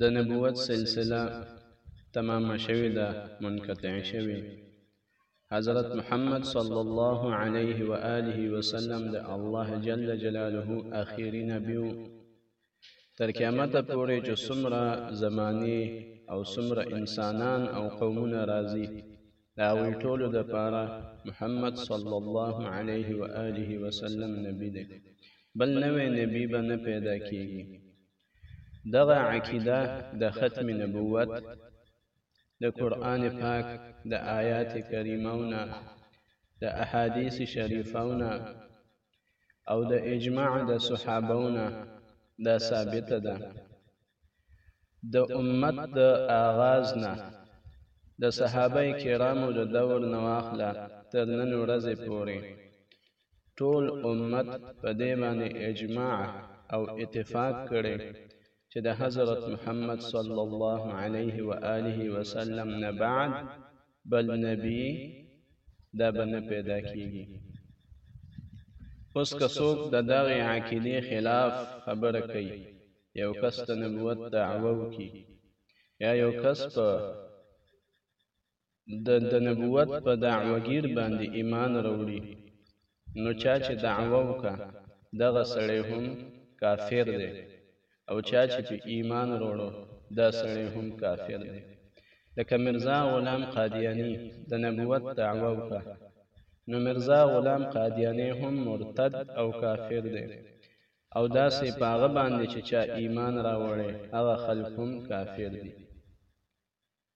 د نبوت سلسله تمام شوی ده منقطع شوی حضرت محمد صلی الله علیه و آله وسلم د الله جل جلاله اخیری نبی تر قیامت پورې چې څومره زمانی او څومره انسانان او قومونه راځي د هغوی ټولو دپاره محمد صلی الله علیه و آله وسلم نبی دی بل نوی نبی به نه پیدا کیږي دغه عقیده د ختم نبوت د قرآن پاک د آیات کریمونه د احادیث شریفونه او د اجماع د صحابونه دا ثابته ده د امت د آغاز نه د صحابه کرامو د دور نه واخله تر نن ورځې پورې ټول امت په دې باندې اجماع او اتفاق کړي چې د حضرت محمد صلی الله علیه و آله وسلم نه بعد بل نبی دا به نه پیدا کیږي اوس که څوک د دغه عقیدې خلاف خبره کوي یو کس د نبوت دعوه وکړي یا یو کس په د د نبوت په دعوګیر باندې ایمان راوړي نو چا چې دعوه وکړه دغه سړی هم کافر دی او چا چې په ایمان وروړو دا سړی هم کافر دی لکه مرزا غلام قادیانی د نبوت دعوه وکړه نو مرزا غلام قادیانی هم مرتد او کافر دی او داسې په هغه باندې چې چا ایمان راوړی هغه خلک هم کافر دي.